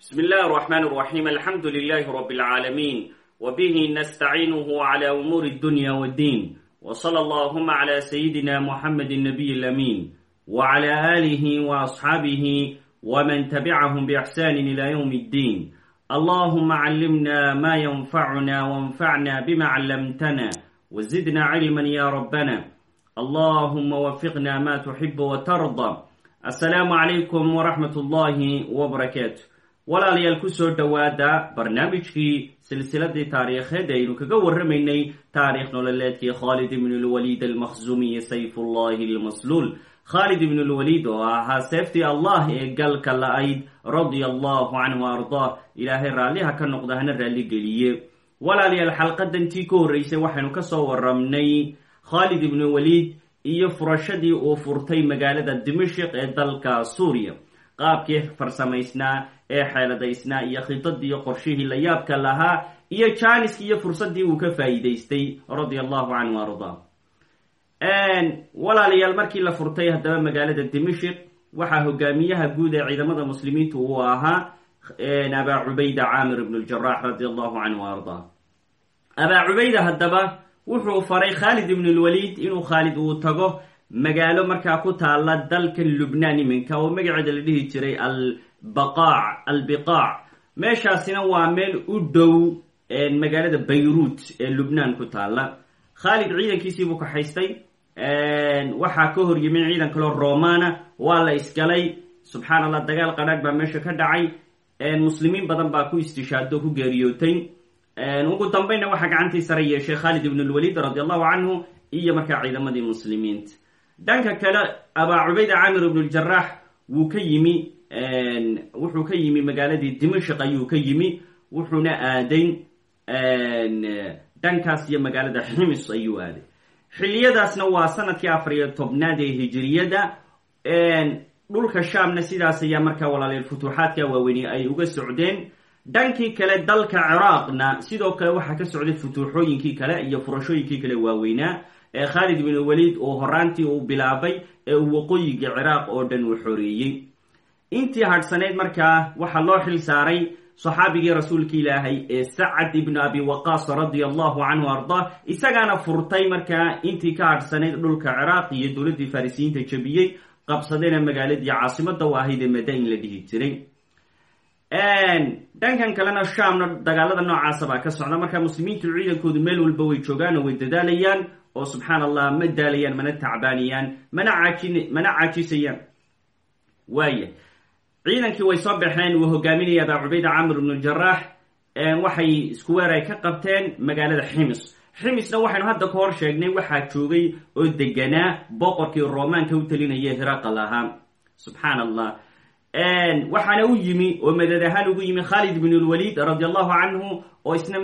بسم الله الرحمن الرحيم الحمد لله رب العالمين وبه نستعينه على أمور الدنيا والدين وصلى اللهم على سيدنا محمد النبي الأمين وعلى آله وأصحابه ومن تبعهم بإحسان إلى يوم الدين اللهم علمنا ما ينفعنا وانفعنا بما علمتنا وزدنا علما يا ربنا اللهم وفقنا ما تحب وترضى السلام عليكم ورحمة الله وبركاته walaalayaal ku soo dhowaada barnaamijkii silsiladii taariikheed aynu kaga warramaynay taariikh nololeedkii khaalid ibnulwaliid almakhzumiyi sayfullahi almasluul. Khaalid ibnulwaliid oo ahaa seeftii allah ee galka la-ayd radia allahu canhu ardaa ilaahay raalliha ka noqda hana raalligeliye walaalayaal xalqadantii ka horreysay waxaynu ka soo warramnay khaalid ibnulwaliid iyo furashadii uu furtay magaalada dimashik ee dalka suuriya qaabkii farsamaysnaa ee xeeladaysnaa iyo khidadii qorshihii la yaabka lahaa iyo jaaniskii iyo fursaddii uu ka faa'iidaystay radia allahu canhu ardaa walaalayaal markii la furtay haddaba magaalada dimashik waxaa hogaamiyaha guud ee ciidamada muslimiintu uu ahaa abaa cubayda caamir ibn ljarax radia allahu canhu ardaa abaa cubayda haddaba wuxuu faray khaalid ibn lwaliid inuu khaalid uu tago magaalo markaa ku taala dalka lubnaan iminka oo magaceeda la dhihi jiray albaqaac albiqaac. Meeshaasina waa meel u dhow magaalada bayruut ee lubnaan ku taala khaalid ciidankiisiibuu kaxaystay waxaa ka hor yimin ciidan kaloo romana waa la isgalay. Subxaan allah dagaal qadhaadh baa meesha ka dhacay. Muslimiin badan baa ku istishaado ku geeriyootay. Ugu dambayna waxaa gacantii sare yeeshay khaalid ibn lwaliid radi allahu canhu iyo markaa ciidamadii muslimiinta dhanka kale abaa cubayda camir ibn ljarax wuu ka yimi wuxuu ka yimi magaaladii dimashik ayuu ka yimi wuxuuna aaday dhankaas iyo magaalada ximis ayuu aaday. Xiliyadaasna waa sannadkii afar iyo tobnaad ee hijiriyada dhulka shaamna sidaas ayaa markaa walaaleel futuuxaadka waaweyni ay uga socdeen dhankii kale dalka ciraaqna sidoo kale waxaa ka socday futuuxooyinkii kale iyo furashooyinkii kale waaweynaa ee khaalid ibn waliid uu horaantii uu bilaabay ee uu waqooyiga ciraaq oo dhan uu xoreeyey. Intii hadhsanayd markaa waxaa loo xil saaray saxaabigii rasuulka ilaahay ee sacad ibnu abi waqaas radia allahu canhu ardaa isagaana furtay markaa intii ka hadhsanayd dhulka ciraaq iyo dowladdii farisiyiinta jebiyey qabsadayna magaaladii caasimada u ahayd ee madain la dhihi jiray dhankan kalena shaamna dagaalada noocaasa baa ka socda. Marka muslimiintu ciidankoodu meel walba way joogaan oo way dadaalayaan oo subxaan allah ma daalayaan mana tacbaaniyaan mana caajin mana caajisayaan. Waaya ciidankii way soo baxeen uu hogaaminaya abaa cubayda camr ibnu jaraax waxay isku weer ay ka qabteen magaalada ximis ximisna waxaynu hadda ka hor sheegnay waxaa joogay oo deganaa boqorkii romaanka u talinaya hiraqal ahaa subxaan allah waxaana u yimi oo madad ahaan ugu yimi khaalid ibn lwaliid radi allahu canhu oo isna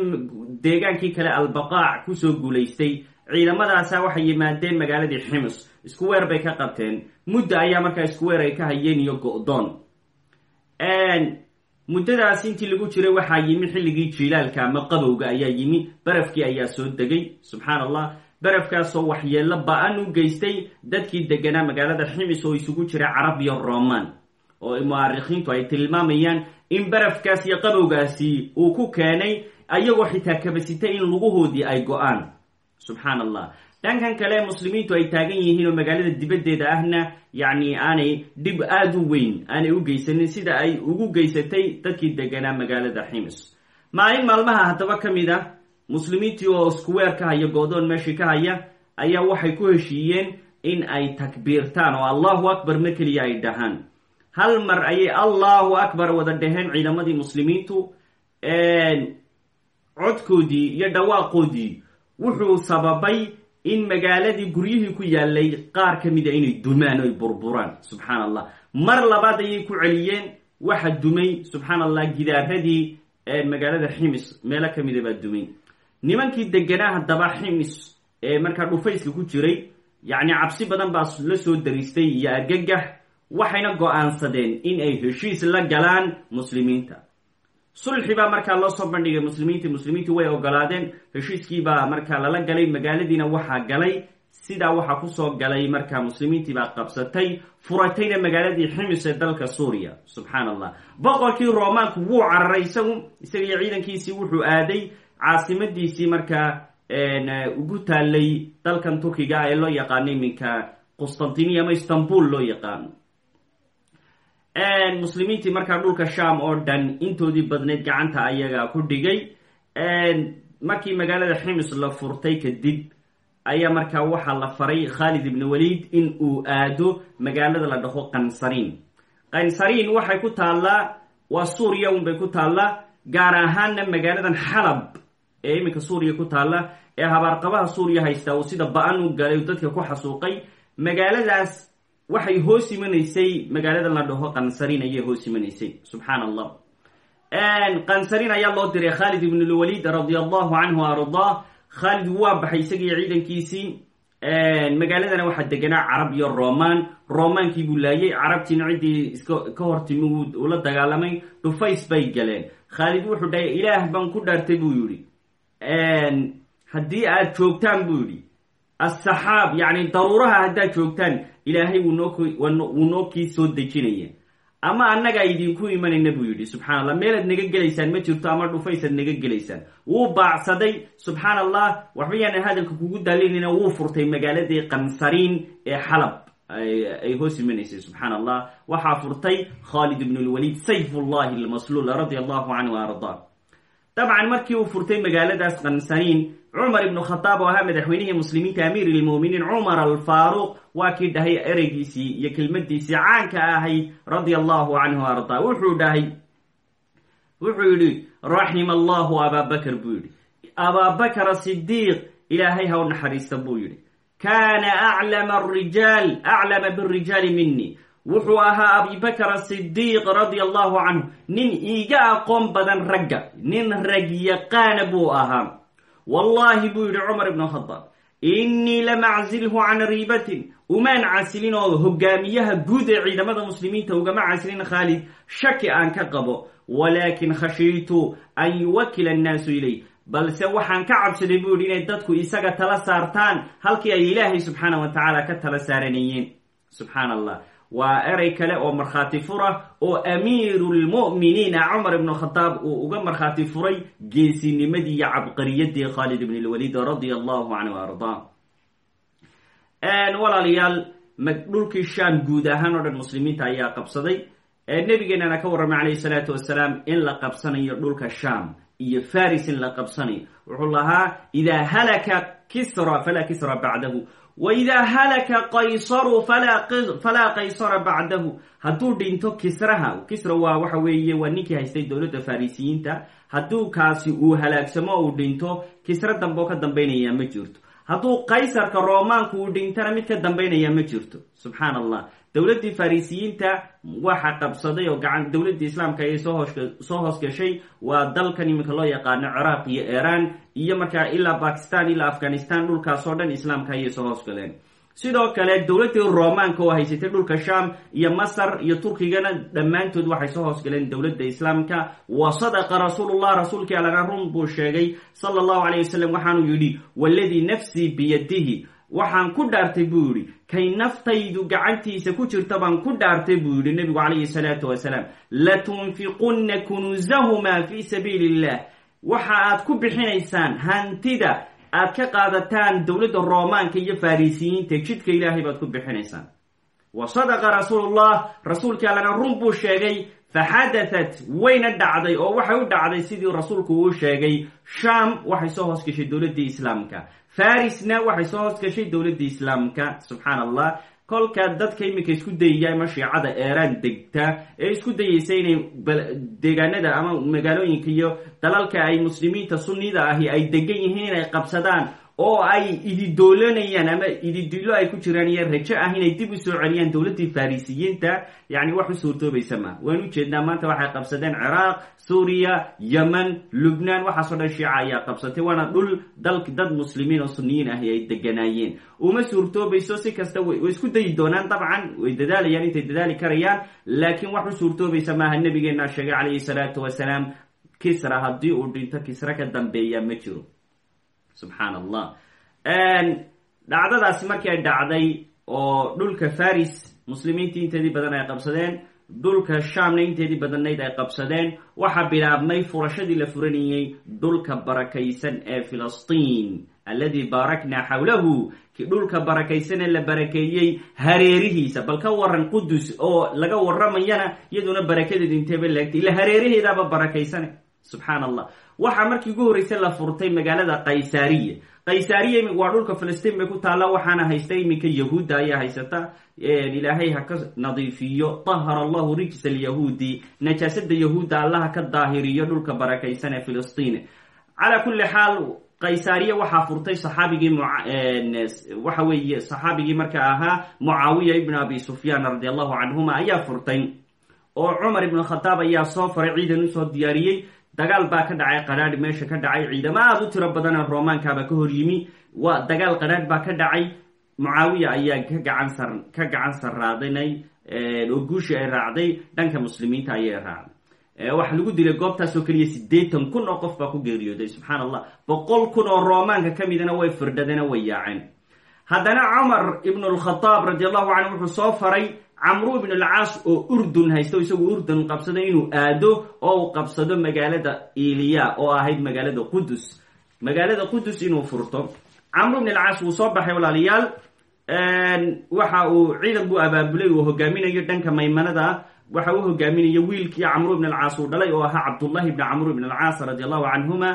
deegaankii kale albaqaac ku soo guulaystay. Ciidamadaasa waxay yimaadeen magaaladii ximis isku weer bay ka qabteen. Muddo ayaa markaa isku weer ay ka hayeen iyo go-doon. Muddadaas intii lagu jiray waxaa yimi xilligii jiilaalka ama qabowga ayaa yimi. Barafkii ayaa soo degay subxaan allah barafkaasoo waxyeello ba'an u geystay dadkii deganaa magaalada ximis oo isugu jira carab iyo roman oo mu'arikhiintu ay tilmaamayaan in barafkaas iyo qabowgaasi uu ku keenay ayagoo xitaa kabasitay in luguhoodii ay go'aan. Subxaan allah dhankan kale muslimiintu ay taagan yihiin oo magaalada dibaddeeda ahna yacni aanay dhib aada u weyn aanay u geysanin sida ay ugu geysatay dadkii deganaa magaalada ximis maalin maalmaha haddaba ka mid a muslimiintii oo isku weer ka haya go-doon meeshii ka haya ayaa waxay ku heshiiyeen in ay takbiirtaan oo allahu akbar ma keliya ay dhahaan hal mar ayay allahu akbar wada dhaheen ciidamadii muslimiintu codkoodii iyo dhawaaqoodii. Wuxuu sababay in magaaladii guryihii ku yaalay qaar ka mida inay dumaan oy burburaan subxaan allah mar labaad ayay ku celiyeen waxa dumay subxaan allah gidaaradii magaalada ximis meelo ka mida baa dumay nimankii deganaa haddaba ximis ee markaa dhufayska ku jiray yacni cabsi badan baa la soo dariistay iyo argagax waxayna go'aansadeen in ay heshiis la galaan muslimiinta. Sulxi baa markaa loo soo bandhigay muslimiintii muslimiintii way ogolaadeen heshiiskiibaa markaa lala galay magaaladiina waxaa galay. Sidaa waxaa ku soo galay markaa muslimiintii baa qabsatay furatayna magaaladii ximis ee dalka suuriya. Subxaan allah boqorkii romaanku wuu cararay isagu isaga iyo ciidankiisii wuxuu aaday caasimadiisii markaa ugu taalay dalkan turkiga ee loo yaqaano iminka qustantiniya ama istanbul loo yaqaano muslimiintii markaa dhulka sham oo dhan intoodii badneyd gacanta ayaga ku dhigay. Markii magaalada ximis la furtay kadib ayaa markaa waxaa la faray khalid ibn walid in uu aado magaalada la dhaho qansariin. Qansariin waxay ku taallaa waa suuriya un bay ku taallaa gaar ahaanna magaaladan xalab ee iminka suuriya ku taalla ee habaarqabaha suuriya haystaa uu sida ba'an u galay dadka ku xasuuqay. Magaaladaas waxay hoos imanaysay magaaladan la dhaho qansariin ayay hoos imanaysay subxaan allah qansariin ayaa loo diray khalid ibn lwalid radia allahu canhu ardaa khalid waa baxay isagii ciidankiisii. Magaaladana waxaa deganaa carab iyo roman. Romaankii buu laayay. Carabtiina ciddii iska ka hortimi uu la dagaalamay. Dhufays bay galeen. Khaalid wuxuu dhahay ilaah baan ku dhaartay buu yidhi. Haddii aad joogtaan buu yidhi. Asaxaab yacni daruuraha haddaad joogtaan ilaahay wuu noo kii soo dejinaya ama annagaa idinku imanayna buu yidhi subxana allah meelaad naga gelaysaan ma jirto ama dhufaysaad naga gelaysaan wuu baacsaday subxaan allah waxba yaanan hadalka kugu daalinayna wuu furtay magaaladii qansariin ee xalab. Ay hoos imanaysay subxaan allah waxaa furtay khalid ibn lwalid sayfullahi almasluul radia allahu canhu arda dabcan markii uu furtay magaaladaas qansariin cumar ibnu khadaab oo ahaa madaxweynihii muslimiinta amiir lmuminiin cumar alfaaruq waa kii dhahay ereygiisii iyo kelmadiisii caanka ahayd radia allahu canhu arda wuxuu dhahay wuxuu yidhi raxima allahu abaabakr buu yidhi abaabakr sidiiq ilaahay ha u naxariista buu yidhi kaana aclama rijaal aclama birijaali mini wuxuu ahaa abibakr sidiiq radia allahu canhu nin iiga aqoon badan ragga. Nin rag yaqaana buu ahaa. Wallahi buu yidhi cumar ibn khadaab innii lamaczilhu can riibatin. Umaan casilin oo hogaamiyaha guud ee ciidamada muslimiinta ugama casilin khaalid. Shaki aan ka qabo walaakin khashiitu an yuwakila annaasu ilay. Balse waxaan ka cabsaday buu yidhi inay dadku isaga tala saartaan halkii ay ilaahay subxaana wa tacaala ka tala saaranayeen subxaan allah waa erey kale oo markhaati fura oo amiiru lmu'miniina cumar ibnu khadaab uu uga markhaati furay geesinimadii iyo cabqariyadii khaalid ibn lwalid radia allahu canhu ardaa walaalayaal dhulkii shaam guud ahaan oo dhan muslimiinta ayaa qabsaday. Nebigeenana ka warramay calayhi salaatu wasalaam in la qabsanayo dhulka shaam iyo faris in la qabsanayo. Wuxuu lahaa idaa halaka kisra falaa kisra bacdahu waidaa halaka qaysaru falaa qaysara bacdahu hadduu dhinto kisraha kisra waa waxa weeye waa ninkii haystay dowladda farisiyiinta. Hadduu kaasi uu halaagsamo uu dhinto kisra dambe oo ka dambaynaya ma jirto hadduu qaysarka roomaanku uu dhintana mid ka dambaynaya ma jirto. Subxaan allah dowladdii farisiyiinta waxa qabsaday oo gacan dowladdii islaamka ayay soo hoos gashay waa dalkan iminka loo yaqaano ciraaq iyo iran iyo markaa ilaa bakistan ilaa afghanistan dhulkaas oo dhan islaamka ayay soo hoos galeen sidoo kale dowladdii romaanka oo haysatay dhulka sham iyo masar iyo turkigana dhammaantood waxay soo hoos galeen dowladda islaamka. Wa sadaqa rasuulullah rasuulkii allana run buu sheegay sala allahu calayh wasalam waxaanuu yidhi waladii nafsii biyadihi waxaan ku dhaartay buu yidhi kay naftaydu gacantiisa ku jirta baan ku dhaartay buu yidhi nebigu calayhi salaatu wasalaam. Latunfiqunna kunuusahumaa fi sabiili illah waxa aad ku bixinaysaan hantida aad ka qaadataan dowladda roomaanka iyo farisiyiinta jidka ilaahay baad ku bixinaysaan. Wa sadaqa rasuulullah rasuulkii allana run buu sheegay faxadatat wayna dhacday oo waxay u dhacday sidii rasuulku uu sheegay sham waxay soo hoos gashay dowladdii islaamka. Farisna waxay soo hoos gashay dowladdii islaamka subxaan allah kolka dadka iminka isku dayaya ama shiicada degta ee isku dayaysa inay deegaanada ama magaalooyinka iyo dalalka ay muslimiinta sunnida ahi ay degan yihiin inay qabsadaan oo ay ididoolanayaan ama ididilo ay ku jiraan iyo rajo ah inay dib u soo celiyaan dowladdii farisiyiinta yacni wax u suurtoobaysa ma. Waan u jeednaa maanta waxay qabsadeen ciraaq suuriya yemen lubnaan waxaasoo dhan shiica ayaa qabsatay waana dhul dal dad muslimiin oo sunniyiin ahi ay deganaayeen. Uma suurtoobayso si kasta way isku dayi doonaan dabcan way dadaalayaan intay dadaali karayaan laakiin wax u suurtoobaysa maaha nabigeena sheegay calayhi salaatu wasalaam kisra haddii uu dhinto kisra ka dambeeya ma jiro subxaan allah dhacdadaasi markii ay dhacday oo dhulka faris muslimiintii inteedii badan ay qabsadeen dhulka shaamna inteedii badanayd ay qabsadeen waxaa bilaabmay furashadii la furanayey dhulka barakaysan ee filistiin. Alladii baaraknaa xawlahu ki dhulka barakaysan ee la barakeeyey hareerihiisa. Bal ka waran qudus oo laga waramayana iyaduna barakadeedu inteeba laegtay ila hareeraheedaaba barakaysane subxaan allah waxaa markii ugu horreysay la furtay magaalada kaysaariya kaysaariya waa dhulka filistiin bay ku taalla waxaana haysta iminka yahuudda ayaa haysata. Ilaahay ha ka nadiifiyo. Tahara allahu rijs alyahuudi najaasada yahuudda allaha ka daahiriyo dhulka barakaysan ee filistiin. Calaa kulli xaal kaysaariya waxaa furtay saxaabigii waxa weeye saxaabigii marka ahaa mucaawiya ibn abi sufyaan radi allahu canhuma ayaa furtay. Oo cumar ibn khataab ayaa soo faray ciidan u soo diyaariyey dagaal baa ka dhacay qadhaadh meesha ka dhacay ciidamo aada u tiro badana romaankaaba ka hor yimi. Waa dagaal qadhaadh baa ka dhacay. Mucaawiya ayaa ka gacan ka gacan sarraadanay oo guushii ay raacday dhanka muslimiinta ayay raacday. Waxaa lagu dilay goobtaasoo keliya siddeetan kun oo qof baa ku geeriyooday subxaan allah boqol kun oo roomaanka ka midana way firdhadeen way yaaceen. Haddana cumar ibn lkhataab radi allahu canhu wuxuu soo faray camru ibn alcaas oo urdun haysto isagu urdun qabsado inuu aado oo uu qabsado magaalada iliya oo ahayd magaalada qudus magaalada qudus inuu furto. Camru ibn alcaas wuu soo baxay walaalayaal waxa uu ciidan buu abaabulay uu hogaaminayo dhanka maymanada. Waxa uu hogaaminayo wiilkii camru ibn alcaas uu dhalay oo ahaa cabdullahi ibn camru ibn alcaas radi allahu canhuma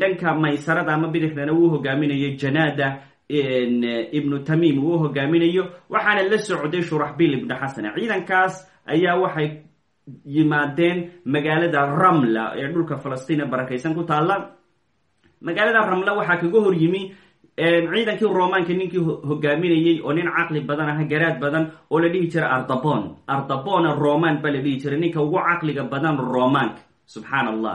dhanka maysarada ama bidixdana wuu hogaaminayo janaada ibnu tamiim uu hogaaminayo waxaana la socday shuraxbil ibnu xasana ciidankaas ayaa waxay yimaadeen magaalada ramla ee dhulka falastiin barakaysan ku taalla. Magaalada ramla waxaa kaga hor yimi ciidankii romaanka ninkii hogaaminayey oo nin caqli badan aha garaad badan oo la dhihi jiray ardabon. Ardabona roman baa la dhihi jiray ninka ugu caqliga badan romaanka subxaan allah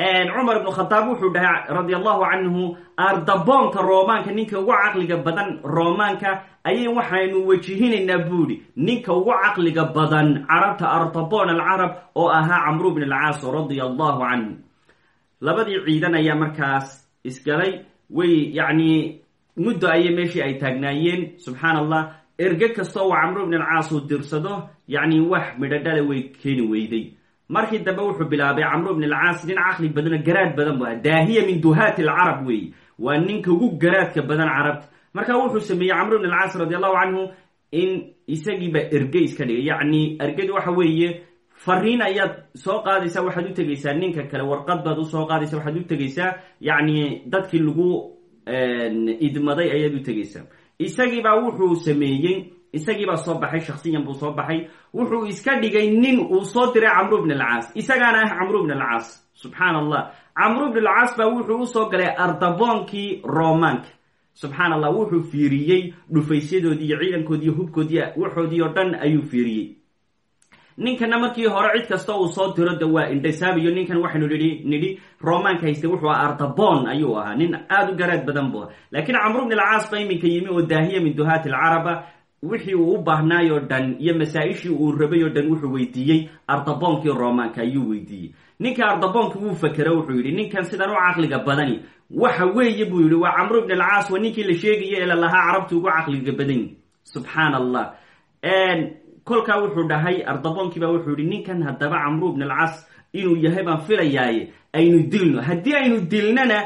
cumar ibnu khataab wuxuu dhahay radi allahu canhu ardaboonka roomaanka ninka ugu caqliga badan roomaanka ayay waxaynu wajihinaynaa buuri ninka ugu caqliga badan carabta ardabon alcarab oo ahaa camru bn alcaas radia allahu canhu labadii ciidan ayaa markaas isgalay way yacni muddo ayay meeshii ay taagnaayeen subxaan allah erge kastoo uu camru bn alcaas uu dirsado yacni wax midhadhala way keeni weyday markii dambe wuxuu bilaabay camru bn alcaas nin caqli badano garaad badan bu daahiya min duhaati alcarab wey waa ninka ugu garaadka badan carabta. Marka wuxuu sameeyey camru bn alcaas radi allahu canhu in isagiiba erge iska dhigay. Yacni ergedi waxa weeye fariin ayaad soo qaadaysaa waxaad u tegaysaa ninka kale warqad baad u soo qaadaysa waxaad u tegaysaa yacni dadkii lagu idmaday ayaad u tegaysaa. Isagiibaa wuxuu sameeyey isagiibaa soo baxay shaksiyan buu soo baxay. Wuxuu iska dhigay nin uu soo diray camru bn alcaas. Isagaana ah camru bn alcaas. Subxaan allah camru bn alcaas baa wuxuu u soo galay ardaboonkii romaanka subxaan wuxuu fiiriyey dhufaysyadoodii iyo ciidankoodii iyo hubkoodii waxoodii oo dhan ayuu fiiriyey. Ninkana markii hore cid kasta uu soo diro de waa indhasaabiyo ninkan waxaynu nihi nidhi romaanka haystay wuxuu aha ardabon ayuu ahaa. Nin aada u garaad badan buu aha laakiin camru bn alcaas ba iminka yimi oo daahiya min duhaati alcaraba wixii uu u baahnaay oo dhan iyo masaa-ishii uu rabay oo dhan wuxuu weydiiyey ardaboonkii romaanka ayuu weydiiyey. Ninka ardaboonka wuu fakero wuxuu yidhi ninkan sidan u caqliga badani. Waxa weeye buu yidhi waa camru bn alcaas waa ninkii la sheegaya ee lalahaa carabta ugu caqliga badan subxaan allah kolkaa wuxuu dhahay ardaboonkiiba wuxuu yihi ninkan haddaba camru bn alcaas inuu yahay baan filayaaye aynu dilno. Haddii aynu dilnana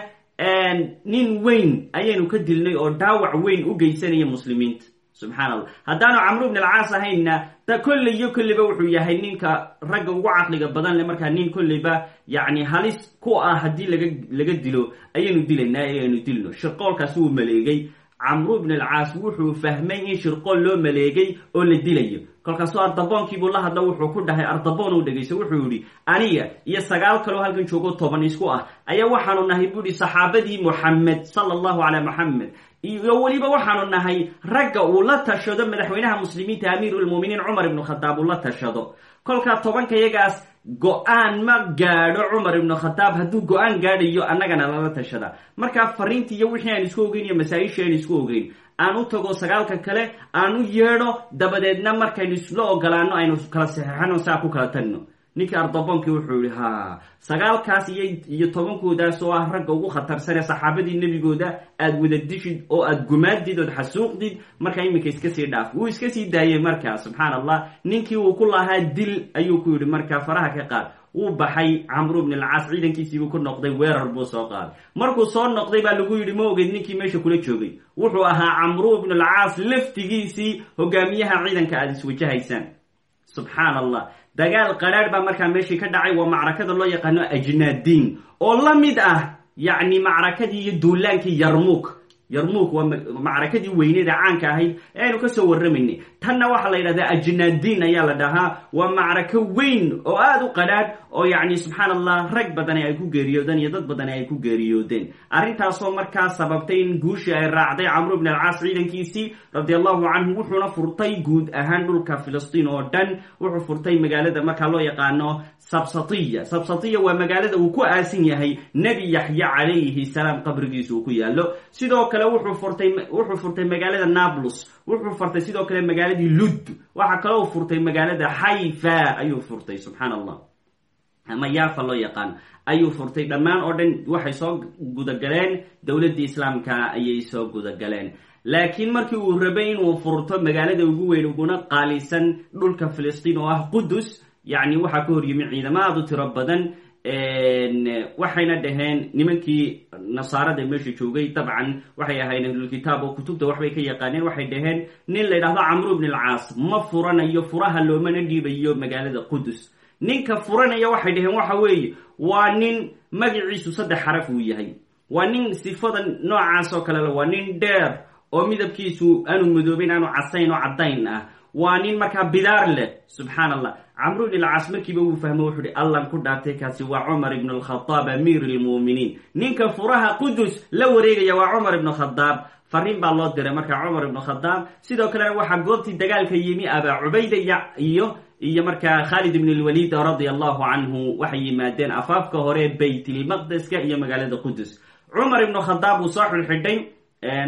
nin weyn ayaynu ka dilnay oo dhaawac weyn u geysanaya muslimiinta subxaan allah haddaanu camru bn alcaas ahaynna da kolley iyo kolleyba wuxuu yahay ninka ragga ugu caqliga badan le markaa nin kolleyba yacni halis ku ah haddii laga laga dilo ayaynu dilaynaa ee aynu dilno shirqoolkaasi wuu maleegay camru bn alcaas wuxuu fahmay in shirqool loo maleegay oo la dilayo. Kolkaasuu ardaboonkiibuu la hadla wuxuu ku dhahay ardaboon uu dhegayso wuxuu yidhi aniga iyo sagaal kaloo halkan joogo toban isku ah ayaa waxaanu nahay buu yihi saxaabadii moxamed sala allahu calaa moxamed iyo weliba waxaanu nahay ragga uu la tashado madaxweynaha muslimiinta amiiru lmuminiin cumar ibnu khadaab uu la tashado. Kolkaa tobanka iyagaas go'aan ma gaadho cumar ibnu khadaab hadduu go'aan gaadhayo annagana lala tashada. Markaa fariintii iyo wixii aan isku ogeyn iyo masaa-ishii aan isku ogeyn aan u tago sagaalka kale aan u yeedho dabadeedna markaynu isla ogolaano aynu kala saxeexano saa ku kala tagno ninkii ardabonkii wuxuu yihi ha sagaalkaas iyo iyo tobankoodaas oo ah ragga ugu khatarsan ee saxaabadii nebigooda aad wada dishid oo aad gumaadid ood xasuuqdid markaa iminka iska sii dhaaf. Wuu iska sii daayey markaa subxaan allah ninkii uu ku lahaa dil ayuu ku yidhi markaa faraha ka qaad. Wuu baxay camru bn alcaas ciidankiisiibuu ku noqday weerar buu soo qaaday. Markuu soo noqday baa lagu yidhi ma ogeyd ninkii meesha kula joogay. Wuxuu ahaa camru bn alcaas laftigiisii hogaamiyaha ciidanka aada iswajahaysaan subxaan allah dagaal qadhaadh baa markaa meeshii ka dhacay waa macrakada loo yaqaano ajnaadiin oo la mid ah yacni macrakadii iyo duulaankii yarmuuk yarmuuk waa macrakadii weyneed ee caanka ahayd. Ee aynu ka soo warramaynay tanna waxaa la yidhahdaa ajnaadiin ayaa la dhahaa waa macrako weyn oo aada u qadhaadh oo yacni subxaan allah rag badani ay ku geeriyoodeen iyo dad badani ay ku geeriyoodeen. Arrintaasoo markaa sababtay in guushii ay raacday camru bn alcaas ciidankiisii radi allahu canhu wuxuuna furtay guud ahaan dhulka filistiin oo dhan. Wuxuu furtay magaalada markaa loo yaqaano sabsatiya. Sabsatiya waa magaalada uu ku aasan yahay nebi yaxya calayhi salaam qabrigiisa uu ku yaalo sidoo kale wuxuu furtay magaalada nablus wuxuu furtay sidoo kale magaaladii lud waxaa kaloo furtay magaalada xayfa ayuu furtay subxaan allah ama yaafa loo yaqaan. Ayuu furtay. Dhammaan oo dhan waxay soo gudagaleen dowladdii islaamka ayay soo gudagaleen laakiin markii uu rabay inuu furto magaalada ugu weyn uguna qaalisan dhulka filistiin oo ah qudus yacni waxaa ka hor yimi ciidamo aada u tiro badan waxayna dhaheen nimankii nasaarada meesha joogay. Dabcan waxay ahayn ahlulkitaab oo kutubta waxbay ka yaqaaneen. Waxay dhaheen nin la ydhahdo camru bn alcaas ma furanayo furaha loomana dhiibayo magaalada qudus ninka furanaya waxay dhaheen waxa weeye waa nin magaciisu saddex xaraf uu yahay. Waa nin sifada noocaas oo kale waa nin dheer oo midabkiisu aanu madoobeyn aanu casayn oo caddayn ah waa nin markaa bidaar leh subxaan allah camru bn alcaas markiiba wuu fahmo wuxuu hi allan ku dhaartay kaasi waa cumar ibn alkhadaab amiir lmuuminiin ninka furaha qudus la wareegaya waa cumar ibn khadaab fariin baa loo diray markaa cumar ibn khadaab sidoo kalena waxaa goobtii dagaalka yimi abaa cubayda iyo iyo markaa khaalid ibn lwaliid radia allahu canhu waxay yimaadeen afaafka hore baytlmaqdeska iyo magaalada qudus. Cumar ibnu khadaab uu soo xidhxidhay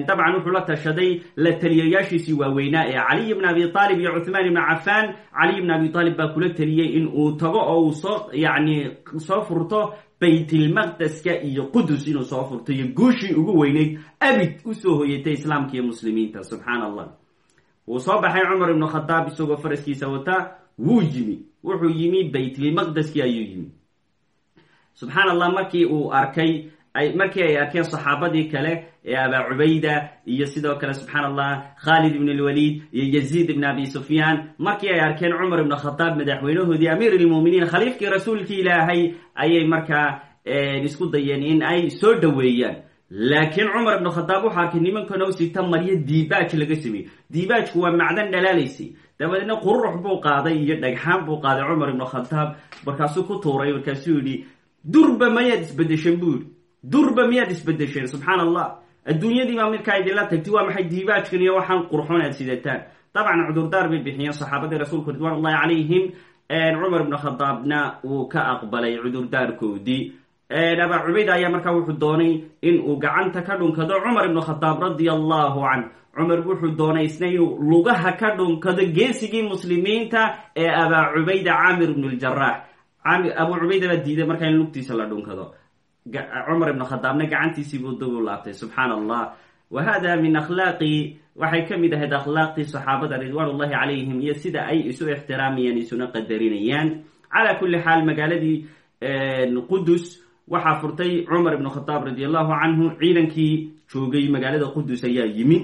dabcan wuxuu la tashaday la taliyayaashiisii waaweynaa ee caliy bn abi aalib iyo cuthmaan ibn cafaan caliy bn abi aalib baa kula teliyey in uu tago oo uu soo yani soo furto baytlmaqdeska iyo qudus inuu soo furto. Iyo guushii ugu weyneyd abid u soo hoyatay islaamka iyo muslimiinta subxaan allah wuu soo baxay cumar ibnu khadaab isagoo faraskiisa wata wuu yimi. Wuxuu yimi baytlmaqdeski ayuu yimi. Subxaan allah markii uu arkay markii ay arkeen saxaabadii kale ee abaa cubayda iyo sidoo kale subxaan allah khaalid ibn lwaliid iyo yaziid ibn abi sufyaan markii ay arkeen cumar ibn khadaab madaxweynahoodii amiir lmuminiin khaliifkii rasuulkii ilaahay ayay markaa isku dayeen in ay soo dhoweeyaan. Laakiin cumar ibn khadaab wuxuu arkay nimankan oo sita maryo diibaaj laga sameeyey. Diibaajku waa macdan dhalaalaysay dabadeedna qururux buu qaaday iyo dhagxaan buu qaaday cumar ibn khadaab markaasuu ku tuuray markaasuu yidhi durba mayaad isbedeshan buu yidhi durba miyaad isbedesheen subxaan allah adduunyadii baa markaa idinla tagtay waa maxay diibaajkan iyo waxaan qurxoon aad sidataan. Dabcan cudurdaar bay bixiyeen saxaabadii rasuulku ridwan ullahi calayhim cumar ibnu khadaabna wuu ka aqbalay cudurdaarkoodii. Abaa cubayda ayaa markaa wuxuu doonay in uu gacanta ka dhunkado cumar ibnu khadaab radia allahu canh cumar wuxuu doonay isna inuu lugaha ka dhunkado geesigii muslimiinta ee abaa cubayda caamir ibnu ljaraax abuu cubayda baa diiday markaa in lugtiisa la dhunkado cumar ibn khadaabna gacantiisii buu dib u laabtay subxaan allah wa hada min akhlaaqi waxay ka mid ahayd akhlaaqii saxaabada ridwan ullahi calayhim iyo sida ay isu ixtiraamayaan isuna qadarinayaan calaa kulli xaal magaaladii qudus waxaa furtay cumar ibn khadaab radi allahu canhu ciidankii joogay magaalada qudus ayaa yimi.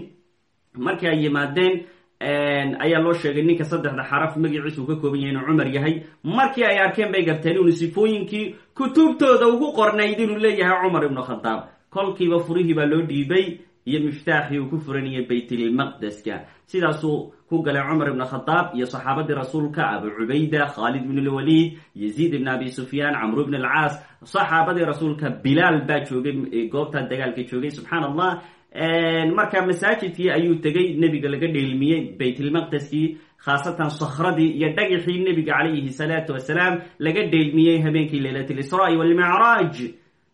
Markii ay yimaadeen ayaa loo sheegay ninka saddexda xaraf magaciisa uu ka kooban yahay inuu cumar yahay. Markii ay arkeen bay garteen inuu sifooyinkii kutubtooda ugu qornayd inuu leeyahay cumar ibnu khadaab. Kolkiiba furihii baa loo dhiibay iyo miftaaxii uu ku furanayay baytlmaqdeska sidaasuu ku galay cumar ibn khadaab iyo saxaabadii rasuulka abu cubayda khaalid ibn lwaliid yaziid ibn abi sufyaan camru ibn alcaas. Saxaabadii rasuulka bilaal baa joogay goobta dagaalka joogay. Subxaan allah markaa masaajidkii ayuu tegay nebiga laga dheelmiyey baytlmaqdeskii khaasatan sakhradii iyo dhagaxii nebiga calayhi salaatu wasalaam laga dheelmiyey habeenkii leylat lisraai walmicraaj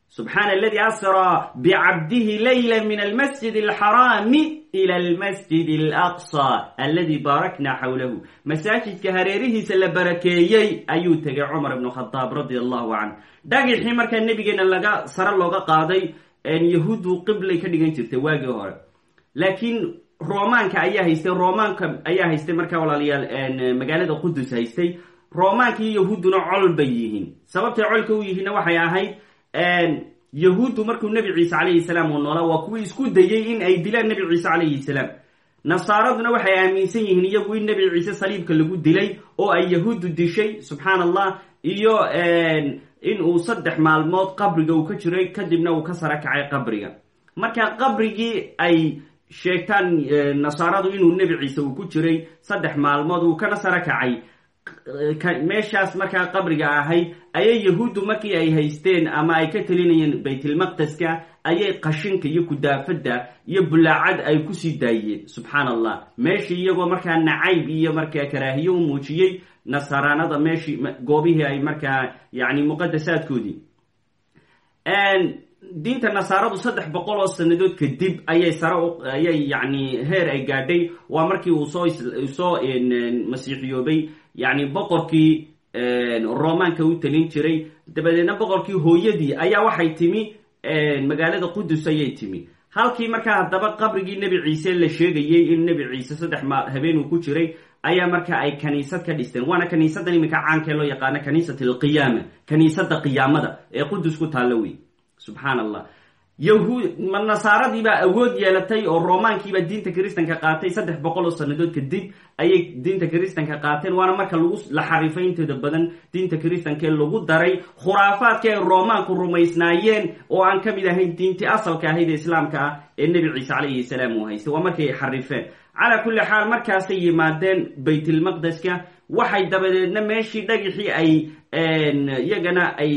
subxaana aladii asraa bicabdihi layla min almasjid alxaraami ila almasjid alaqsa aladi baarakna xawlahu. Masaajidka hareerihiisa la barakeeyey ayuu tegay cumar ibnu khadaab radia allahu canh dhagixii markaa laga sare looga qaaday yahuuddu qiblay ka dhigan jirtay waagii hore. Laakiin romaanka ayaa haystay romaanka ayaa haystay markaa walaalayaal magaalada qudus haystay. Romaanka iyo yahuudduna col bay yihiin. Sababtay colka u yihiinna waxay ahayd yahuuddu markuu nebi ciise calayhi salaam uu noolaa waa kuwii isku dayey in ay dilaan nebi ciise calayhi salaam. Nasaaraduna waxay aaminsan yihiin iyagu in nebi ciise saliibka lagu dilay oo ay yahuuddu dishay subxaan allah iyo in uu saddex maalmood qabriga uu ka jiray kadibna uu ka sara kacay qabriga. Marka qabrigii ay sheegtaan nasaaradu inuu nebi ciise uu ku jiray saddex maalmood uu kana sara kacay. Meeshaas markaa qabriga ahayd ayay yahuuddu markii ay haysteen ama ay ka telinayeen baytilmaqdeska ayay qashinka iyo kudaafadda iyo bulaacad ay ku sii daayeen. Subxaan allah meeshii iyagoo markaa nacayb iyo markaa karaahiyo u muujiyey nasaraanada meeshii goobihii ay markaa yani muqadasaadkoodii diinta nasaaradu saddex boqol oo sanadood kadib ayay sare ayay yani heer ay gaadhay. Waa markii uu soo soo masiixiyoobay. Yani boqorkii romaanka u talin jiray. Dabadeedna boqorkii hooyadii ayaa waxay timi magaalada qudus ayay timi. Halkii markaa haddaba qabrigii nebi ciise la sheegayey in nebi ciise saddex ma habeen uu ku jiray ayaa marka ay kaniisad ka dhisteen. Waana kaniisadan iminka caankee loo yaqaano kaniisat alqiyaama kaniisada qiyaamada ee qudus ku taallo wey subxaan allah yahuud nasaaradii baa awood yeelatay oo romaankiibaa diinta kiristanka qaatay saddex boqol oo sanadood kadib ayay diinta kiristanka qaateen. Waana marka lagu la xarifay inteeda badan diinta kiristankaee lagu daray khuraafaadka ay romaanku rumaysnaayeen oo aan ka mid ahayn diintii asalka ahayd ee islaamka ah ee nebi ciise calayhi salaam uu haystay. Waa markay xarifeen calaa kulli xaal markaasay yimaadeen baytilmaqdeska waxay dabadeedna meeshii dhagixii ay iyagana ay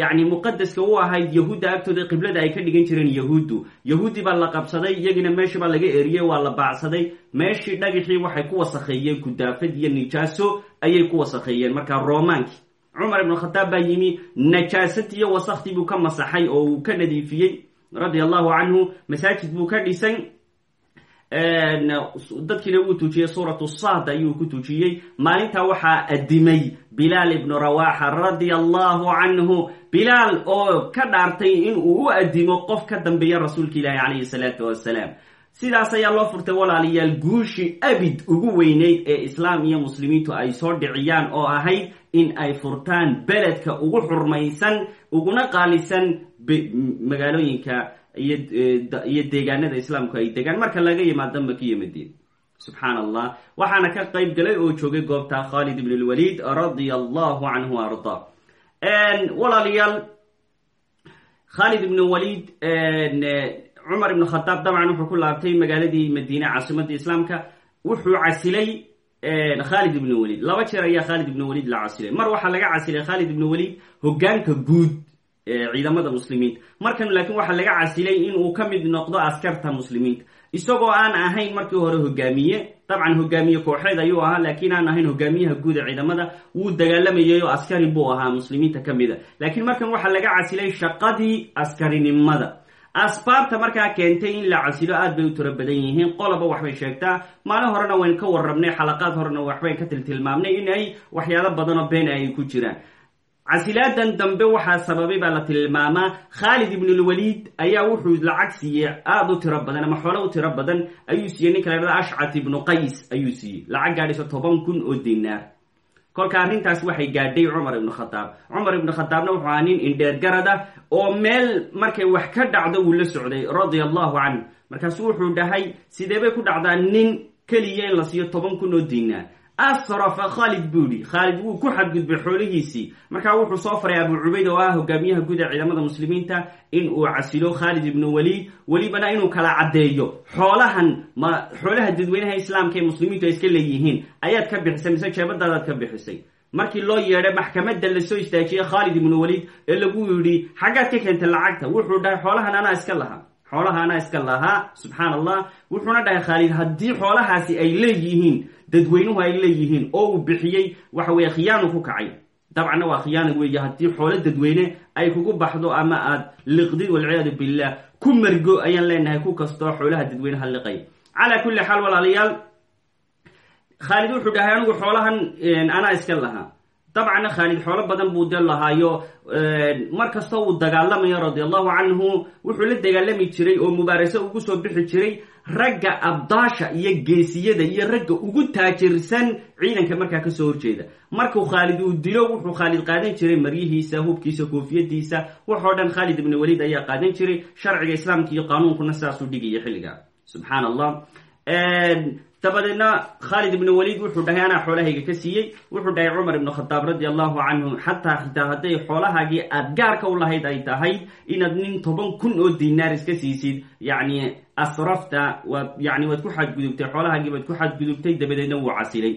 yani muqadaska u ahayd yahuudda agtooda qiblada ay ka dhigan jireen yahuuddu. Yahuudi baa la qabsaday iyagina meesha baa laga eriyey waa la baacsaday. Meeshii dhagixii waxay ku wasakheeyeen kudaafad iyo nijaaso ayay ku wasakheeyeen. Markaa romaankii cumar ibn khataab baa yimi najaasadii iyo wasakhdii buu ka masaxay oo uu ka nadiifiyey. Radia allahu canhu masaajid buu ka dhisay dadkiina wuu tujiyey suuratu sad ayuu ku tujiyey maalintaa waxaa adimay bilaal ibnu rawaxa radia allahu canhu. Bilaal oo ka dhaartay in uu u adimo qof ka dambeeya rasuulka ilaahi calayhi salaatu wassalaam. Sidaas ayaa loo furtay walaalayaal guushii abid ugu weyneyd ee islaam iyo muslimiintu ay soo dhiciyaan oo ahayd in ay furtaan beledka ugu xurmaysan uguna qaalisan magaalooyinka iyo deegaanada islaamku ay degaan marka laga yimaado makiyo madiina subxaan allah waxaana ka qayb galay oo joogay goobta khalid ibn lwalid radia allahu canhu arda. Walaalayaal khalid ibn walid cumar ibn khadaab dabcan wuxuu ku laabtay magaaladii madiine caasimadda islaamka. Wuxuu casilay khalid ibn walid laba jeer ayaa khalid ibn walid la casilay. Mar waxaa laga casilay khalid ibn walid hogaanka guud ciidamada muslimiinta markan laakiin waxaa laga casilay in uu ka mid noqdo askarta muslimiinta isagoo aan ahayn markii hore hogaamiye dabcan hogaamiye kooxeed ayuu ahaa laakiin aan ahayn hogaamiyaha guud ee ciidamada wuu dagaalamayay oo askari buu ahaa muslimiinta ka mid a laakiin markan waxaa laga casilay shaqadii askarinimada. Asbaabta markaa keentay in la casilo aad bay u tiro badan yihiin. Qoloba waxbay sheegtaa. Maalin horena wayn ka warrabnay xalaqaad horena waxbayn ka tiltilmaamnay in ay waxyaalo badanoo been ay ku jiraan casilaadan dambe waxaa sababay baa la tilmaamaa khaalid ibnulwaliid ayaa wuxuu lacag siiyey aada u tiro badan ama xoolo u tiro badan ayuu siiyey ninka la dhada ashcat ibnu qays ayuu siiyey. Lacag gaadhayso toban kun oo dinaar. Kolka arrintaas waxay gaadhay cumar ibnu khadaab cumar ibnu khadaabna wuxuu ahaa nin indheergarad ah oo meel markay wax ka dhacdo wuu la socday radia allahu canhu. Markaasu wuxuu dhahay sidee ku dhacdaa nin keliya in la siiyo toban kun oo dinaar asrafa khaalid buu yihi khaalid wuu ku xadgudbay xoolihiisii. Markaa wuxuu soo faray abu cubayd oo ah hogaamiyaha guud ee ciidamada muslimiinta in uu casilo khaalid ibnu waliid welibana inuu kala caddeeyo. Xoolahan ma xoolaha dadweynaha islaamka ee muslimiintu ay iska leeyihiin. Ayaad ka bixisay mise jeebadaadaad ka bixisay? Markii loo yeedhay maxkamadda la soo istaajiyey khaalid ibnu waliid ee lagu yidhi xaggaad ka keentay lacagta. Wuxuu dhahay xoolahan anaa iska lahaa xoolaha anaa iska lahaa subxaan allah wuxuuna dhahay khaalid haddii xoolahaasi ay leeyihiin dadweynuhu ay leeyihiin oo uu bixiyey waxa weeye khiyaanu ku kacay. Dabcanna waa khiyaana weeye haddii xoolo dadweyne ay kugu baxdo ama aad liqdid walciyaadu billah ku margo ayaan leenahay ku kastoo xoolaha dadweyneha liqay. Calaa kulli xaal walaalayaal khaalid wuxuu dhahay anigu xoolahan anaa iska lahaa dabcanna khaalid xoolo badan buu de lahaayo mar uu dagaalamayo radi allahu canhu wuxuu la dagaalami jiray oo mubaarase ugu soo bixi jiray ragga abdaasha iyo geesiyada iyo ragga ugu taajirsan ciidanka markaa ka soo horjeeda. Markuu khaalid uu dilo wuxuu khaalid qaadan jiray maryihiisa hubkiisa koofiyadiisa waxoo dhan khaalid ibni waliid ayaa qaadan jiray sharciga islaamka iyo qaanuunkuna sidaasuu dhigaya xilliga. Subxaan allah dabadeedna khaalid ibnu waliid wuxuu dhahay anaa xoolahayga ka siiyey. Wuxuu dhahay cumar ibnu khadaab radi allahu canhu xataa xitaa hadday xoolahaagii aad gaarka u lahayd ay tahay inaad nin toban kun oo dinaar iska siisid. Yacni asrafta waad yani waad ku xadgudubtay xoolahaagii baad ku xadgudubtay dabadeedna wuu casilay.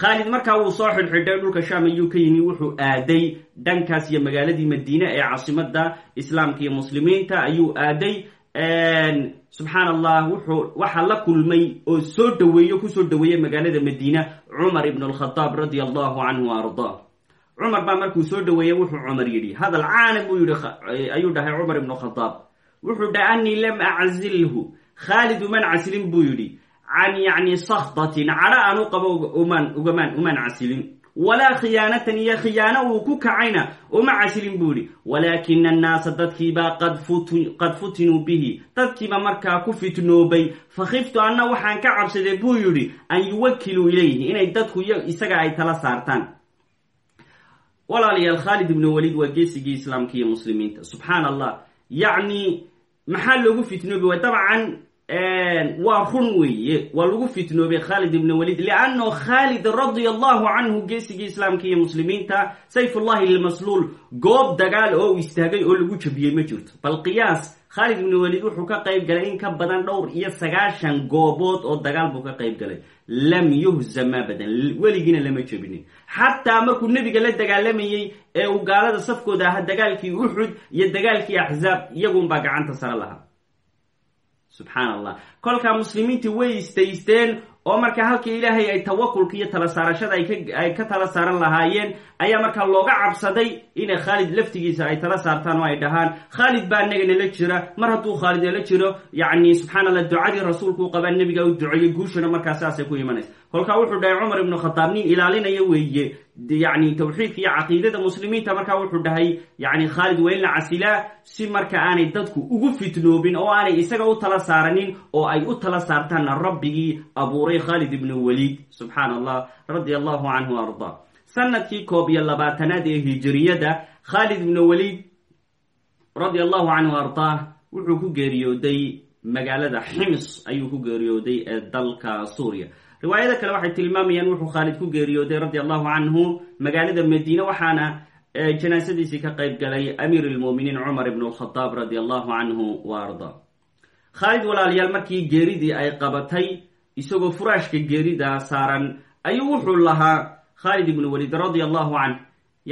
Khaalid markaa wuu soo xidhxidhay dhulka shaam ayuu ka yimi wuxuu aaday dhankaas iyo magaaladii madiine ee caasimada islaamka iyo muslimiinta ayuu aaday subxaan allah wuxuu waxaa la kulmay oo soo dhaweeyo ku soo dhaweeyey magaalada madiina cumar ibn alkhadaab radia allahu canhu ardaa cumar baa markuu soo dhaweeyey wuxuu cumar yidhi hadal caana buu yidhi ayuu dhahay cumar ibn khadaab wuxuu dhahay anii lam aczilhu. Khaalid uman casilin buu yidhi can yacni sakhdatin cadho aan u qabo umaan ugamaan umaan casilin walaa khiyaanatan iyo khiyaano uu ku kacayna uma casilin buu yidhi walaakina annaasa dadkiibaa qad futinuu bihi. Dadkiiba markaa ku fitnoobay fakhiftu anna waxaan ka cabsaday buu yidhi an yuwakiluu ilayhi inay dadku isaga ay tala saartaan. Walaalayaal khaalid ibnu waliid waa geesigii islaamka iyo muslimiinta. Subxaan allah yacni maxaa loogu fitnoobi? Dabcan waa run weeye. Waa lagu fitnoobay khaalid ibn walid. Lianno khaalid radia allahu canhu geesigii islaamka iyo muslimiinta sayfullahi lmasluul goob dagaal oo istaagay oo lagu jabiyey ma jirto. Bal qiyaas khaalid ibn walid wuxuu ka qayb galay in ka badan dhowr iyo sagaashan goobood oo dagaal buu ka qayb galay. Lam yuhzam abadan weligiina lama jebinin xataa markuu nebiga la dagaalamayey ee uu gaalada safkooda ahaa dagaalkii uxud iyo dagaalkii axzaab iyagunbaa gacanta sare lahaa subxaan allah kolkaa muslimiintii way istaysteen oo markaa halkii ilaahay ay tawakulka iyo tala saarashada ay ka tala saaran lahaayeen ayaa markaa looga cabsaday inay khaalid laftigiisa ay tala saartaan oo ay dhahaan khaalid baa naga nala jira mar hadduu khaalid nala jiro yacni subxaan allah ducadii rasuulku u qabaa nebiga u duceeyey guushana markaa saasay ku imanaysa kolkaa wuxuu dhahay cumar ibnu khataab nin ilaalinaya weeye. Yani tawxiidka iyo caqiidada muslimiinta markaa wuxuu dhahay yani khaalid waa in la casilaa si marka aanay dadku ugu fitnoobin oo aanay isaga u tala saaranin oo ay u tala saartaanna rabbigii abuuray khaalid ibnu waliid subxaan allah radia allahu ardaa sannadkii koob iyo labaatanaad ee hijiriyada khaalid ibnu waliid radia allahu canhu wuxuu ku geeriyooday magaalada xims ayuu ku geeriyooday ee dalka suuriya riwaayada kale waxay tilmaamayaan wuxuu khaalid ku geeriyooday radia allahu canhu magaalada madiine waxaana janaasadiisii ka qayb galay amiir lmuminiin cumar ibn lkhadaab radia allahu canhu wa khaalid walaalayaal markii geeridii ay qabatay isagoo furaashka geerida saaran ayuu wuxuu lahaa khaalid ibnu walid radia allahu canh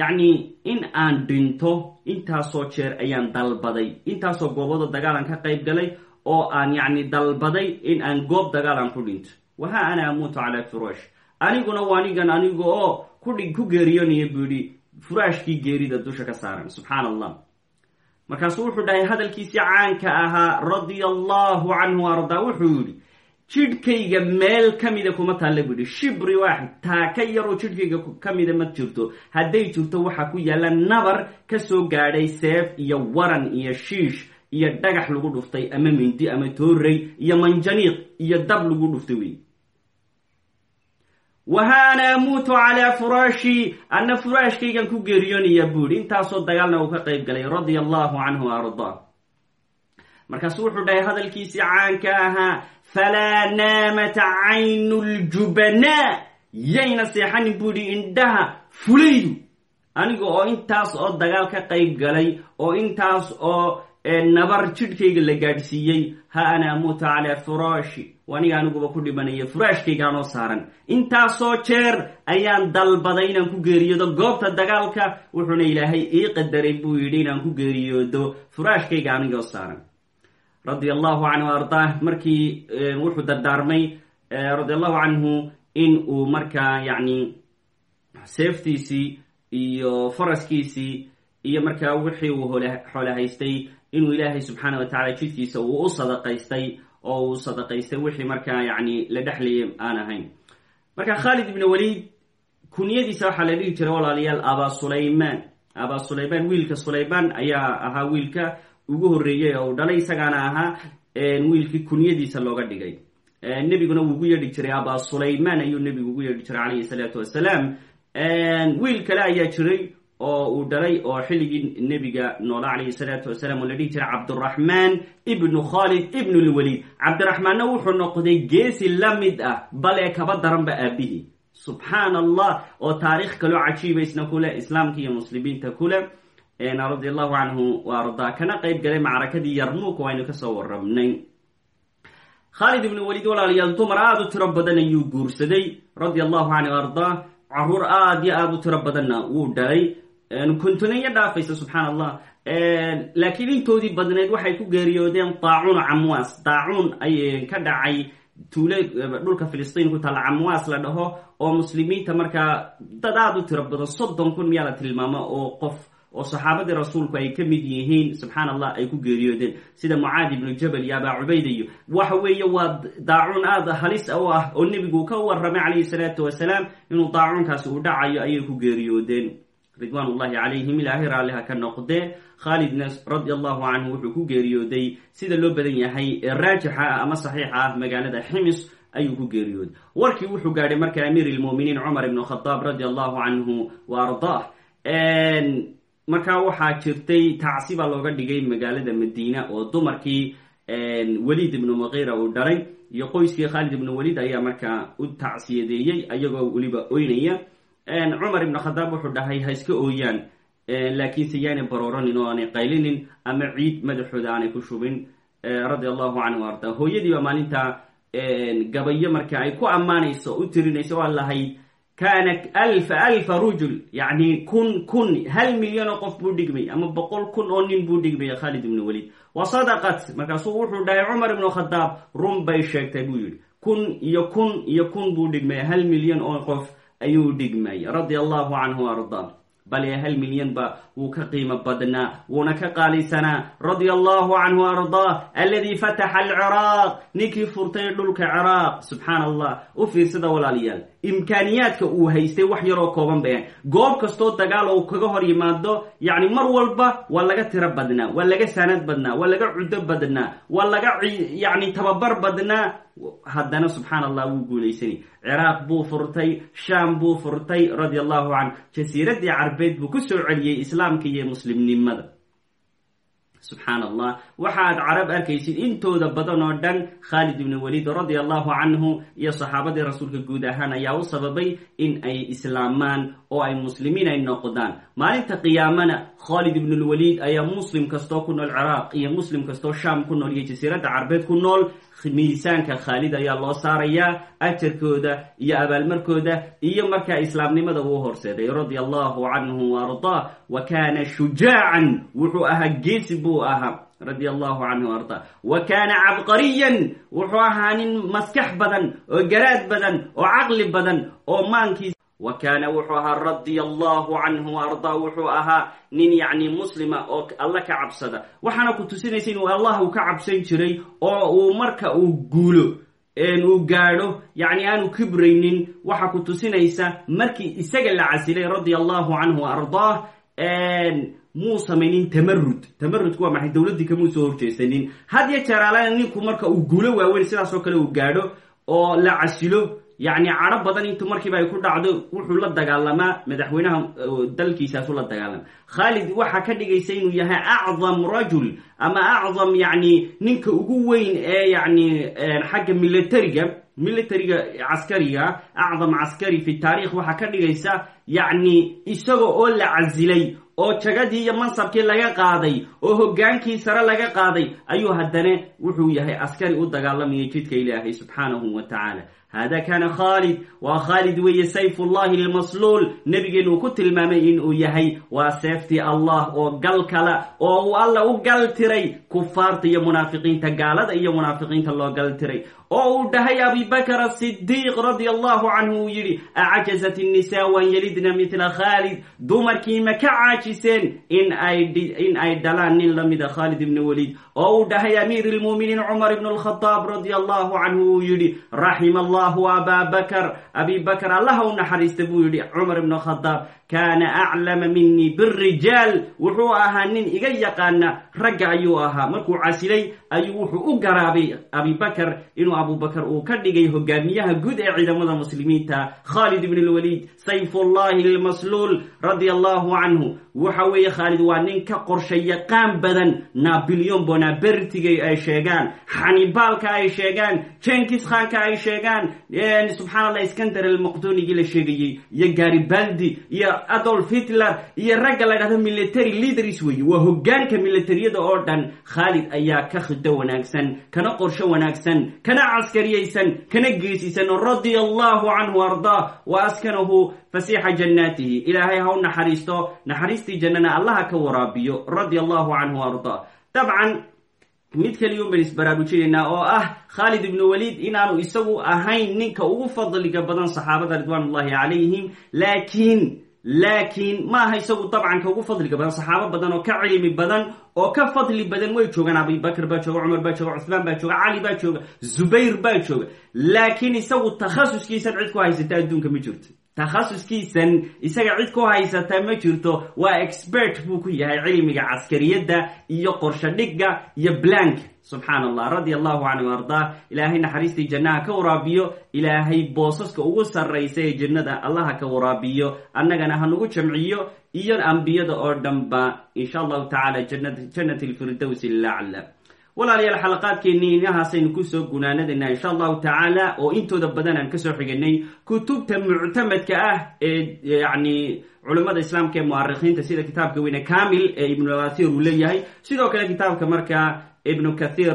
yacni in aan dhinto intaasoo jeer ayaan dalbaday intaasoo goobooda dagaalan ka qayb galay oo aan yacni dalbaday in aan goob dagaalan ku dhinto waha ana amuutu calaa firaash aniguna waanigan aniga oo kudhi ku geeriyoonaya buu yidhi furaashkii geerida dusha ka saaran subxaan allah markaasuu wuxuu dhahay hadalkiisii caanka ahaa radia allahu canhu ardaa wuxuu yidhi jidhkayga meel ka mida kuma taalla buu yidhi shibri waaxid taaka yaroo jidhkayga ka ma jirto hadday jirto waxaa ku yaalla nabar ka soo gaadhay seef iyo waran iyo shiish iyo dhagax lagu dhuftay ama mindi ama toorey iyo manjaniiq iyo dab lagu dhuftay wey waha ana amuutu calaa furaashi anna furaashkaygan ku geeriyoonaya buu yidhi intaasoo dagaalna uu ka qayb galay radia allahu canhu ardaa markaasu wuxuu dhahay hadalkiisii caanka ahaa falaa naamata caynu ljubanaa yayna seexanin buu yidhi indhaha fulaydu aniga oo intaas oo dagaal ka qayb galay oo intaas oo nabar jidhkayga la gaadhsiiyey ha ana amuuta calaa firaashi aniga aniguba ku dhimanaya furaashkaygaanoo saaran. Intaasoo jeer ayaan dalbaday inaan ku geeriyoodo goobta dagaalka. Wuxuuna ilaahay ii qadaray buu yidhi inaan ku geeriyoodo furaashkayga anigoo saaran. Radia allahu canhu ardaa markii wuxuu dardaarmay radia allahu canhu in uu markaa yacni seeftiisii iyo faraskiisii iyo markaa wixii uu xoole haystay inuu ilaahay subxaana wa tacala jidkiisa uu u sadaqaystay oo uu sadaqaystay wixii markaa yacni la dhexlayay aan ahayn. Marka khaalid ibn waliid kunyadiisa waxaa la dhihi jiray walaalayaal abaa sulaymaan. Abaa sulaymaan wiilka sulaymaan ayaa ahaa wiilka ugu horreeyey oo uu dhalay isagaana ahaa wiilkii kunyadiisa looga dhigay. Nebiguna wuu ugu yeedhi jiray abaa sulaymaan ayuu nebigu ugu yeedhi jiray calayhi salaatu wassalaam wiil kale ayaa jiray oo uu dhalay oo xilligii nebiga noola calayhi salaatu wasalaam oo la dhihi jiray cabduraxmaan ibnu khaalid ibnu lwaliid. Cabdiraxmaanna wuxuu noqday geesi la mid ah bale kaba daranba aabihii subxaan allah oo taariikh kaloo cajiiba isna kule islaamka iyo muslimiinta kule radi allahu canhu wa ardaa kana qayb galay macrakadii yarmuuk waynu ka soo warabnay khaalid ibnu waliid walaalayaal dumar aada u tiro badan ayuu guursaday. Radia allahu canhu ardaa carruur aada iyo aada u tiro badanna wuu dhalay kontoneyo dhaafaysa subxaan allah laakiin intoodii badneed waxay ku geeriyoodeen daacuun camwaas. Daacuun ay ka dhacay. Tuule dhulka filistiin ku taalla camwaas la dhaho oo muslimiinta markaa dad aada u tiro badan soddon kun miyaa la tilmaamo oo qof oo saxaabadii rasuulku ay ka mid yihiin subxaan allah ay ku geeriyoodeen. Sida mucaadi ibnu jabal iyo abaa cubayda iyo waxa weeye waa daacuun aada halis u ah oo nebigu ka warramay calayhi salaatu wasalaam inuu daacuunkaasi uu dhacayo ayay ku geeriyoodeen ridwaan ullahi calayhim ilaahay raalliha ka noqdee. Khaalidna radi allahu canhu wuxuu ku geeriyooday sida loo badan yahay raajixa ah ama saxiixa ah magaalada ximis ayuu ku geeriyooday. Warkii wuxuu gaadhay marka amiir lmuminiin cumar ibn khadaab radi allahu canhu wa ardaah. Markaa waxaa jirtay tacsi baa looga dhigay magaalada madiina oo dumarkii weliid ibnu muqiira uu dhalay iyo qoyskii khaalid ibnu waliid ayaa markaa u tacsiyadeeyey ayagoo weliba oynaya cumar ibnu khadaab wuxuu dhahay ha iska ooyaan laakiinse yaanay barooranin oo aanay qaylinin ama ciid madaxooda aanay ku shubin. Radia allahu canhu arda. Hooyadiiba maalinta gabayo marka ay ku ammaanayso u tirinayso waa lahayd kaana alfa alfa rujul yacni kun kun hal milyan oo qof buu dhigmay ama boqol kun oo nin buu dhigmaya khaalid ibnu waliid wa sadaqat markaasuu wuxuu dhahay cumar ibnu khadaab run bay sheegtay buu yidhi. Kun iyo kun iyo kun buu dhigmaya hal milyan oo qof ayuu dhigmay radia allahu canhu arda. Bale hal milyan ba wuu ka qiimo badnaa wuuna ka qaalisanaa. Radia allahu canhu ardaa aladii fataxa alciraaq ninkii furtay dhulka ciraaq subxaan allah u fiirsada walaalayaal imkaaniyaadka uu haystay wax yaroo kooban bayan. Goob kastoo dagaal ou kaga hor yimaado yacni mar walba waa laga tiro badnaa waa laga sanad badnaa waa laga cuddo badnaa waa laga yacni tababar badnaa. Haddana subxaan allah wuu guulaysani. Ciraaq buu furtay shaam buu furtay radia allahu canhu. Jasiiraddii carbeed buu ku soo celiyey islaamka iyo muslimnimada subxaan allah waxaad carab arkaysid intooda badan oo dhan khaalid ibnu waliid radia allahu canhu iyo saxaabadii rasuulka guud ahaan ayaa u sababay in ay islaamaan oo ay muslimiin ay noqdaan. Maalinta qiyaamana khaalid ibnulwaliid ayaa muslim kastoo ku nool ciraaq iyo muslim kastoo shaam ku nool iyo jasiiradda carbeed ku nool miisaanka khaalid ayaa loo saarayaa ajarkooda iyo abaalmarkooda iyo markaa islaamnimada uu horseeday. Radia allahu canhu wa ardaa wa kaana shujaacan wuxuu ahaa geesi buu ahaa. Radia allahu canhu arda wa kaana cabqariyan wuxuu ahaa nin maskax badan oo garaad badan oo caqli badan oo maankiis wa kaana wuxuu ahaa radia allahu canhu ardaa wuxuu ahaa nin yacni muslima oo alla ka cabsada waxaana ku tusinaysa inuu allah uu ka cabsan jiray oo uu marka uu guulo uu gaadho yacni aanu kibraynin waxa ku tusinaysa markii isaga la casilay radia allahu canhu ardaah muu samaynin tamarud tamarudku waa maxay dowladdii kamuu soo horjeesanin had yo jeer alana ninku marka uu guulo waaweyn sidaasoo kale uu gaadho oo la casilo yacni cadho badan intu markiiba ay ku dhacdo wuxuu la dagaalamaa madaxweynaha dalkiisaasu la dagaalama khaalid waxaa ka dhigaysa inuu yahay acdam rajul ama acdam yacni ninka ugu weyn ee yacni xagga militariga militariga caskariga acdam caskari fi taarikh waxaa ka dhigaysa yacni isaga oo la casilay oo jagadii iyo mansabkii laga qaaday oo hoggaankii sare laga qaaday ayuu haddana wuxuu yahay askari u dagaalamaya jidka ilaahay subxaanahu wa tacaala hada kana khaalid waa khaalid weeye sayfullahi lmasluul nebigeenu uu ku tilmaamay inuu yahay waa seeftii allah oo gal kala oo uu alla u gal tiray kufaarta iyo munaafiqiinta gaalada iyo munaafiqiinta loo gal oo uu dhahay abibakr asidiiq radia allahu canhu uu yidhi acajazat innisaa wan yalidna midla khaalid dumarkii ma ka caajiseen in ay dhalaan nin lamida khaalid ibni waliid oo uu dhahay amiir lmuuminiin cumar ibn lkhadaab radia allahu canhu uu yidhi raxima allahu abaa bakr abi bakr allaha u naxariista buu yidhi cumar ibn kaana aclama minii birijaal wuxuu ahaa nin iga yaqaana ragga ayuu ahaa. Markuu casilay ayuu wuxuu u garaabay abibakr inuu abubakr uu ka dhigay hogaamiyaha guud ee ciidamada muslimiinta. Khaalid ibn lwaliid sayfullahi lmasluul radia allahu canhu waxa weeye khaalid waa nin ka qorsha yaqaan badan. Nabilyon bonabertiga ay sheegaan. Xanibaalka ay sheegaan. Jenkis khanka ay sheegaan. Subxaan allah iskandar almaqdunigii la sheegayey. Iyo garibaldi iyo adolf hitler iyo ragga la dhahdo military leaders weeye waa hogaanka militariyada oo dhan khaalid ayaa ka khido wanaagsan kana qorsho wanaagsan kana caskariyaysan kana geesisan radia allahu canhu ardaa wa askanahu fasiixa jannaatihi ilaahay ha u naxariisto naxariistii jannana allaha ka waraabiyo. Radia allahu canhu ardaa dabcan mid kaliyun bayn isbaraarujinaynaa oo ah khaalid ibnu waliid inaanu isagu ahayn ninka ugu fadliga badan saxaabada ridwaan ullahi calayhim laakiin laakiin maaha isagu dabcan ka ugu fadliga badan saxaabo badan oo ka cilmi badan oo ka fadli badan way joogaan. Abibakr baa jooga cumar baa jooga cuhmaan baa jooga cali baa jooga zubayr baa jooga. Laakiin isagu takhasuskiisan cid ku haysata adduunka ma jirto takhasuskiisan isaga cid ku haysata ma jirto waa expert buu ku yahay cilmiga caskariyadda iyo qorsho dhigga iyo blank. Subxaan allah radia allahu canhu ardaa. Ilaahay naxariistii jannaha ka waraabiyo ilaahay boosaska ugu sarraysa ee jannada allaha ka waraabiyo. Annagana hanugu jamciyo iyo ambiyada oo dhanba insha allahu tacala jannat lfirdowsi lacla walaalayaal xalaqaadkeennii inahaasaynu ku soo gunaanadaynaa insha allahu tacaala oo intooda badan aan ka soo xiganay kutubta muctamadka ah ee yani culimmada islaamka ee mu'arikhiinta sida kitaabka weyne kamil ee ibnu athir uu leeyahay. Sidoo kale kitaabka markaa ibnu kathir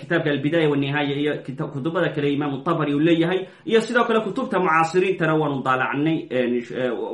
kitaabka albidaaya wanihaaya iyo kutubada kale imaamu tabari uu leeyahay iyo sidoo kale kutubta mucaasiriintana waanu daalacnay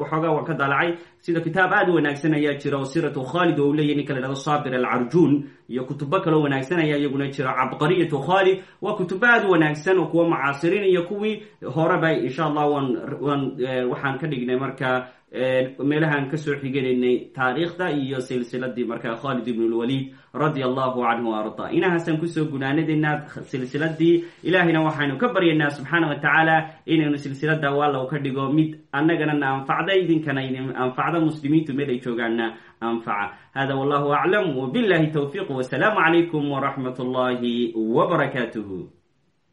waxoogaa waan ka daalacay sida kitaab aad wanaagsan ayaa jira oo siratu khalid oo uu leeyahy ninka la dhahdo sabir alcarjuun iyo kutubo kaloo wanaagsan ayaa iyaguna jira cabqariyatu khalid waa kutubo wanaagsan oo kuwa mucaasiriin iyo kuwii horeba insha allah waan waxaan ka dhignay markaa meelahaan ka soo xiganaynay taariikhda iyo silsiladii markaa khalid ibn lwaliid radia allahu canhu arda. Inahaasaan ku soo gunaanadaynaa silsiladii ilaahayna waxaynu ka baryaynaa subxaana wa tacaala inaynu silsilada waalow ka dhigo mid annagana na anfacda idinkana idin anfacda muslimiintu meel ay joogaana anfaca. Hada wallahu aclam wbillahi towfiiq wsalaamu calaykum wraxmat اllahi wbarakaatuh